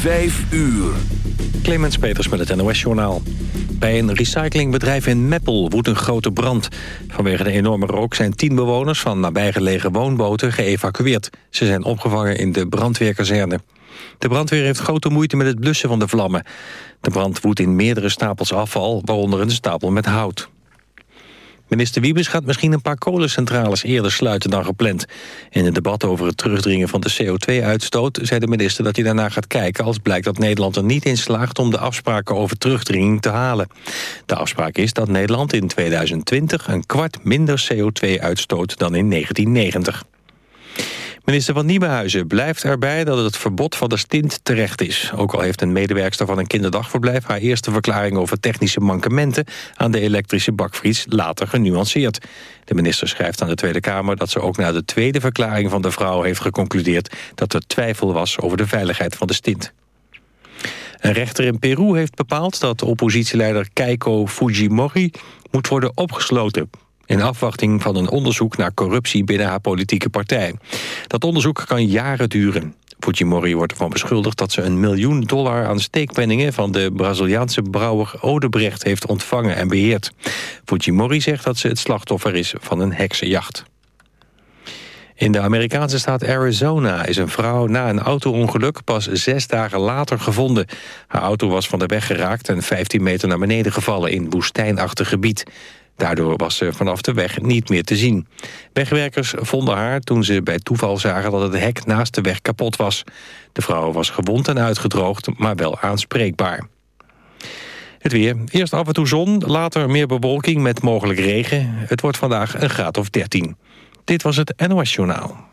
Vijf uur. Clemens Peters met het NOS-journaal. Bij een recyclingbedrijf in Meppel woedt een grote brand. Vanwege de enorme rook zijn tien bewoners van nabijgelegen woonboten geëvacueerd. Ze zijn opgevangen in de brandweerkazerne. De brandweer heeft grote moeite met het blussen van de vlammen. De brand woedt in meerdere stapels afval, waaronder een stapel met hout. Minister Wiebes gaat misschien een paar kolencentrales eerder sluiten dan gepland. In een debat over het terugdringen van de CO2-uitstoot... zei de minister dat hij daarna gaat kijken... als blijkt dat Nederland er niet in slaagt om de afspraken over terugdringing te halen. De afspraak is dat Nederland in 2020 een kwart minder CO2 uitstoot dan in 1990. Minister van Nieuwenhuizen blijft erbij dat het verbod van de stint terecht is. Ook al heeft een medewerkster van een kinderdagverblijf... haar eerste verklaring over technische mankementen... aan de elektrische bakvries later genuanceerd. De minister schrijft aan de Tweede Kamer dat ze ook na de tweede verklaring van de vrouw heeft geconcludeerd... dat er twijfel was over de veiligheid van de stint. Een rechter in Peru heeft bepaald dat oppositieleider Keiko Fujimori moet worden opgesloten in afwachting van een onderzoek naar corruptie binnen haar politieke partij. Dat onderzoek kan jaren duren. Fujimori wordt ervan beschuldigd dat ze een miljoen dollar aan steekpenningen... van de Braziliaanse brouwer Odebrecht heeft ontvangen en beheerd. Fujimori zegt dat ze het slachtoffer is van een heksenjacht. In de Amerikaanse staat Arizona is een vrouw na een auto-ongeluk pas zes dagen later gevonden. Haar auto was van de weg geraakt en 15 meter naar beneden gevallen in woestijnachtig gebied. Daardoor was ze vanaf de weg niet meer te zien. Wegwerkers vonden haar toen ze bij toeval zagen dat het hek naast de weg kapot was. De vrouw was gewond en uitgedroogd, maar wel aanspreekbaar. Het weer. Eerst af en toe zon, later meer bewolking met mogelijk regen. Het wordt vandaag een graad of 13. Dit was het NOS Journaal.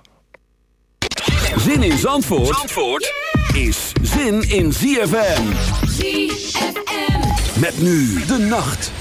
Zin in Zandvoort, Zandvoort is zin in ZFM. ZFM. Met nu de nacht.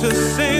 to sing.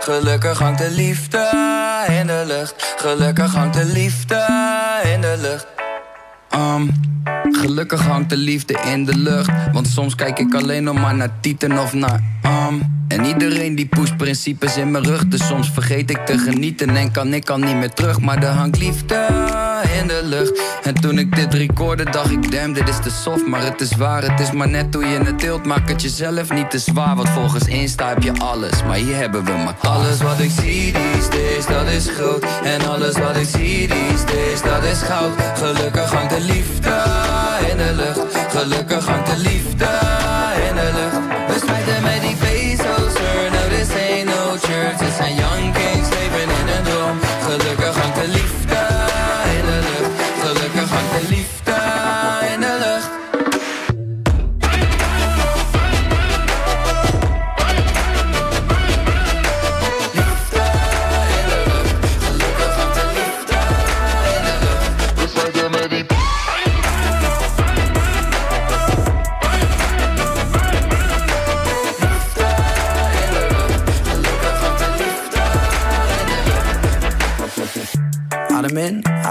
Gelukkig hangt de liefde in de lucht. Gelukkig hangt de liefde in de lucht. Um, gelukkig hangt de liefde in de lucht. Want soms kijk ik alleen nog maar naar Tieten of naar um. En iedereen die pusht principes in mijn rug. Dus soms vergeet ik te genieten en kan ik al niet meer terug. Maar er hangt liefde in de lucht. En toen ik dit recorde, dacht ik, damn, dit is te soft. Maar het is waar, het is maar net hoe je het tilt. Maak het jezelf niet te zwaar, want volgens Insta heb je alles. Maar hier hebben we maar alles wat ik zie these days, dat is groot. En alles wat ik zie these days, dat is goud. Gelukkig hangt de liefde in de lucht. Gelukkig hangt de liefde in de lucht. We smijten met die bezels, sir. No, this ain't no church. Dit zijn young kings,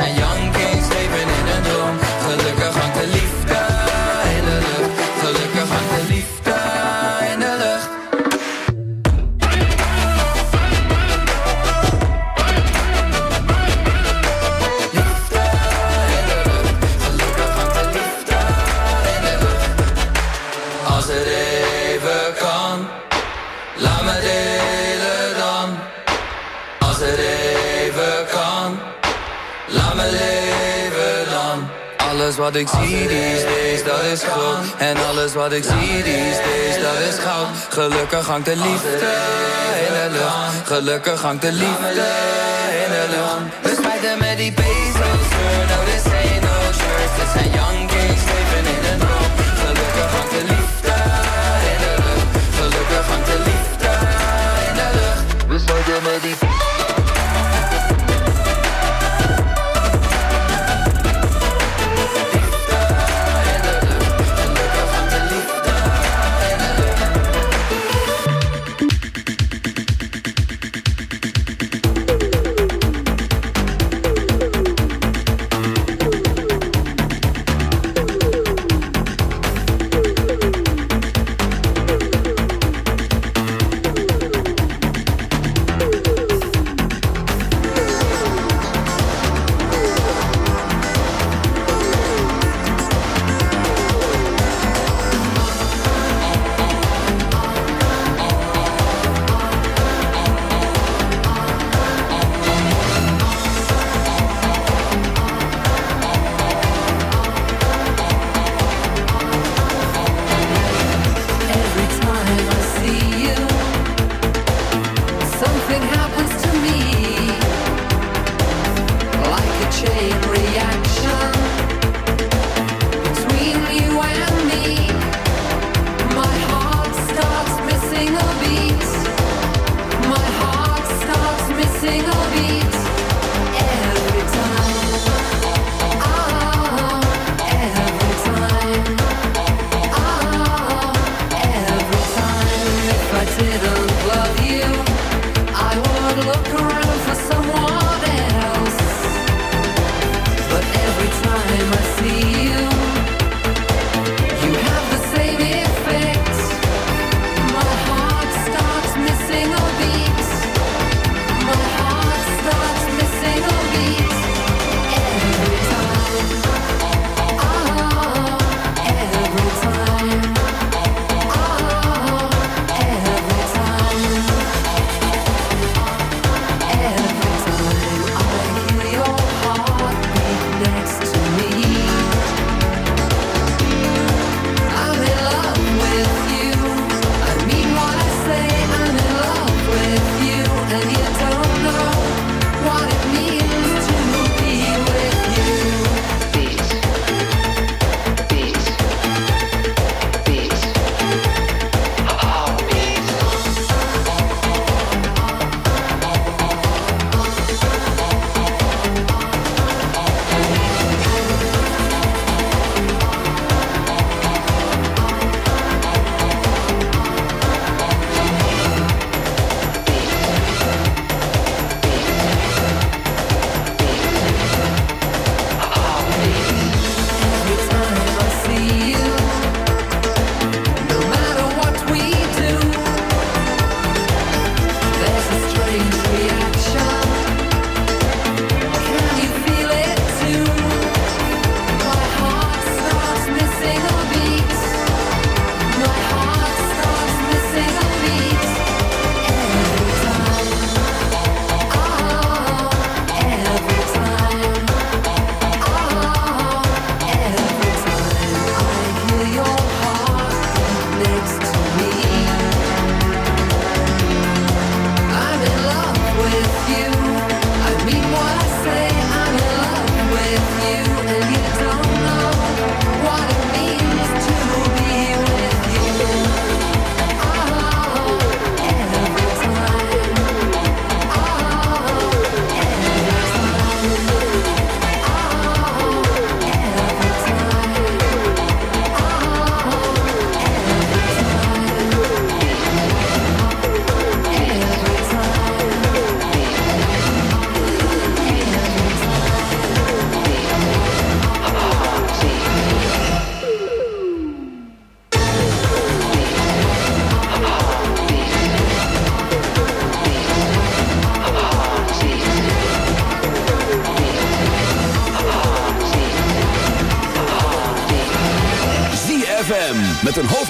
a young wat ik zie these days, dat is groot. En alles wat ik zie these days, dat is goud. Gelukkig hangt de liefde in de lucht. Gelukkig hangt de liefde in de lucht. We smijten met die bezels. No, this ain't no church. Dit zijn young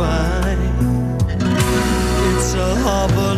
why. It's a harbor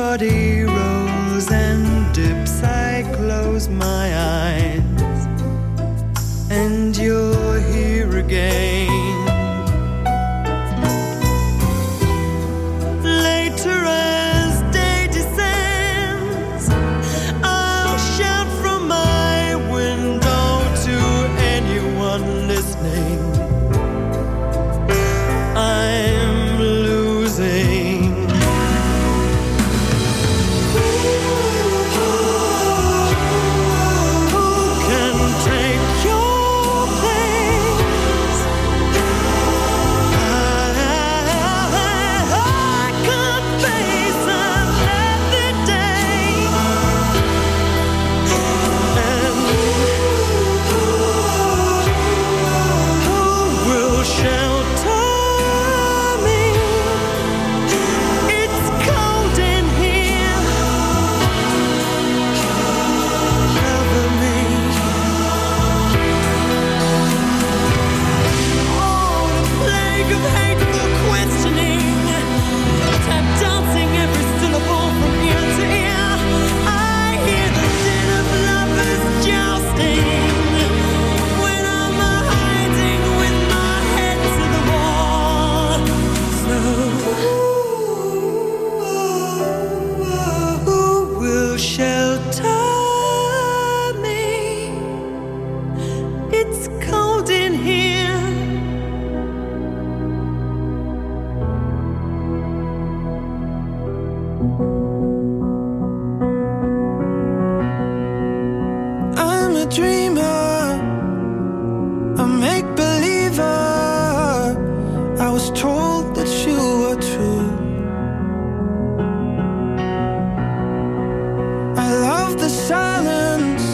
Body rolls and dips. I close my eyes. told that you were true. I love the silence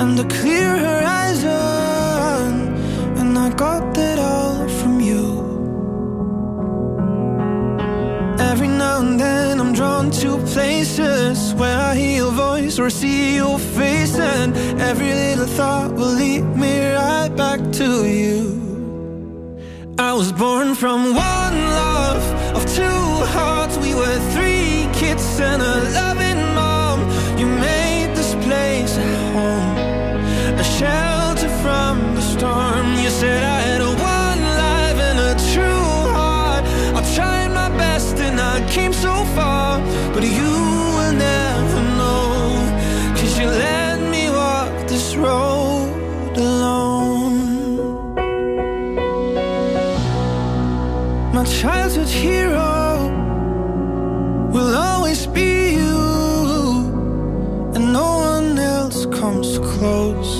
and the clear horizon, and I got that all from you. Every now and then I'm drawn to places where I hear your voice or see your face, and every little thought will lead me right back to you born from one love of two hearts. We were three kids and a loving mom. You made this place a home, a shelter from the storm. You said. childhood hero will always be you, and no one else comes close.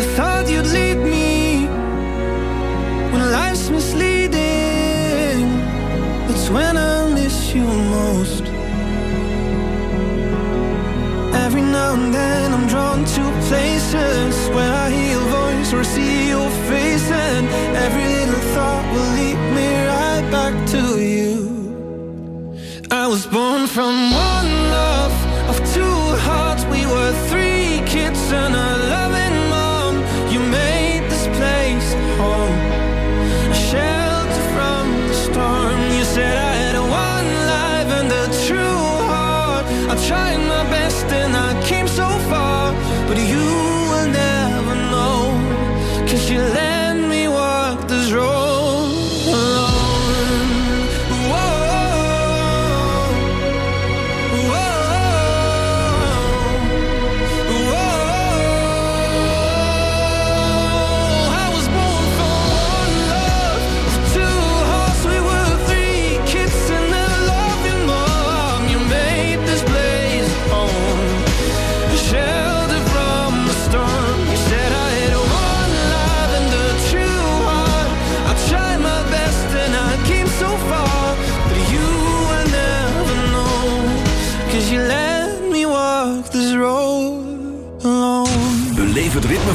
I thought you'd lead me when life's misleading. It's when I miss you most. Every now and then I'm drawn to places where I hear your voice or see your face and every little thought will lead me right back to you. I was born from one love of two hearts. We were three kids and a loving mom. You made this place home, a shelter from the storm. You said I had a one life and a true heart. I tried my best and I came so far, but you will never know. Cause you let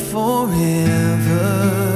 forever.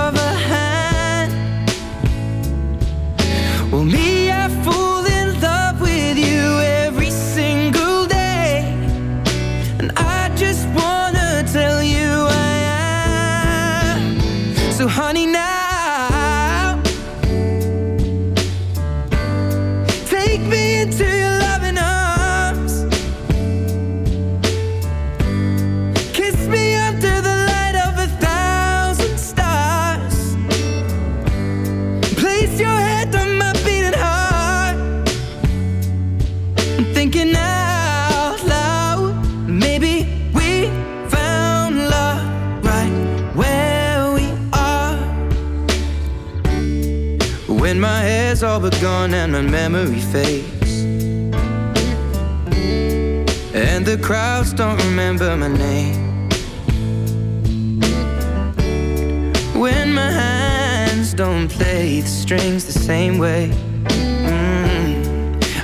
way mm -hmm.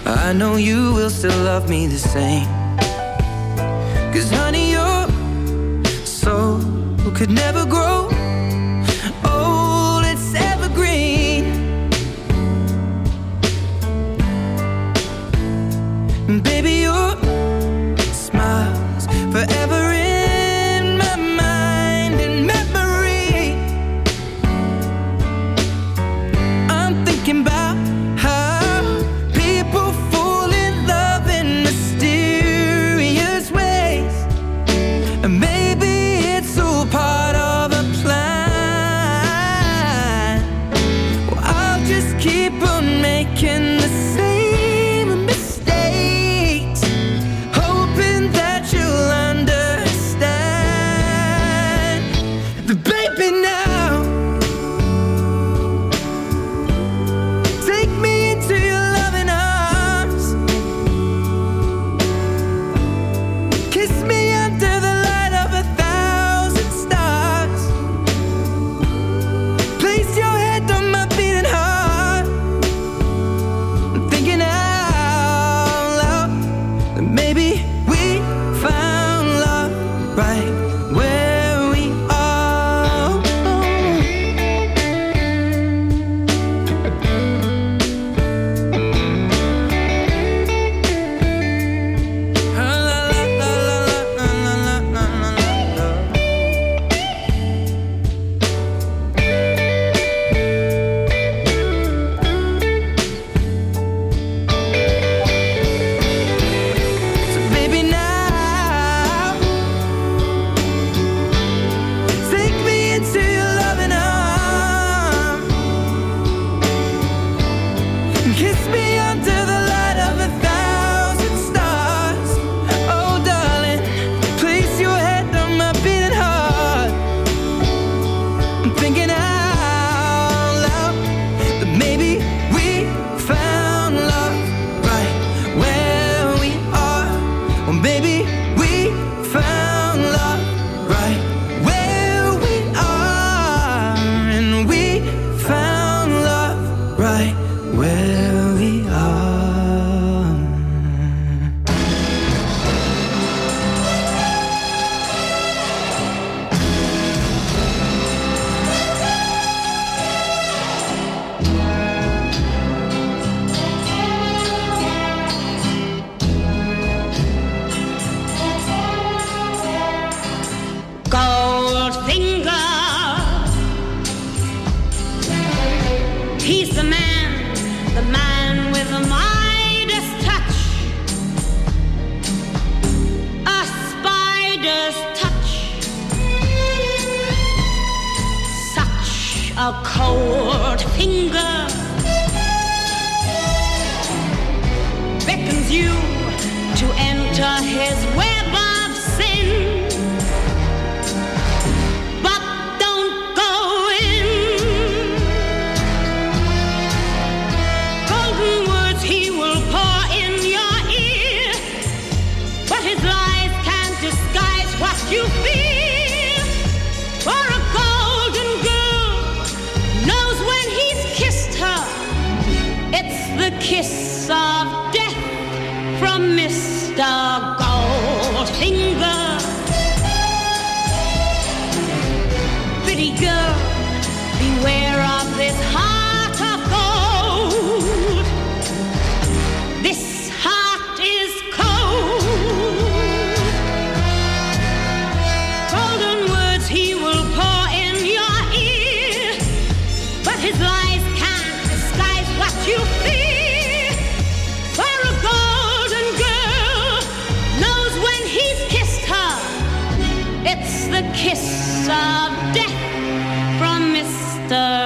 I know you will still love me the same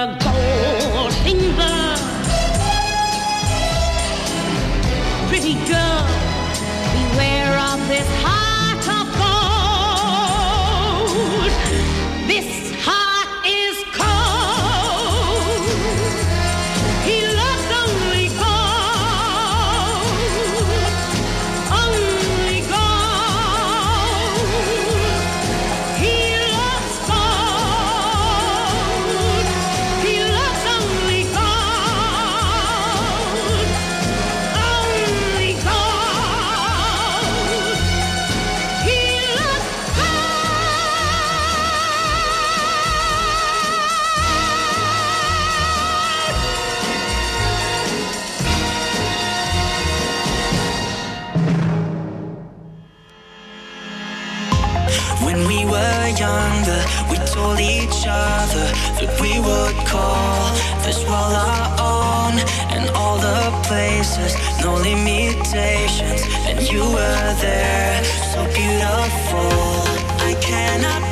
the It's all I own and all the places, no limitations. And you were there, so beautiful. I cannot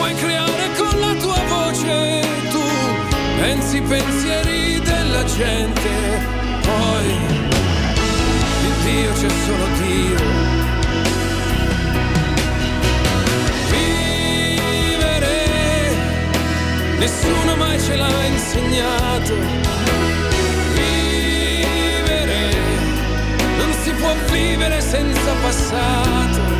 puoi creare con la tua voce, tu pensi i pensieri della gente, poi in Dio c'è solo Dio. Vivere, nessuno mai ce l'ha insegnato. Vivere, non si può vivere senza passato.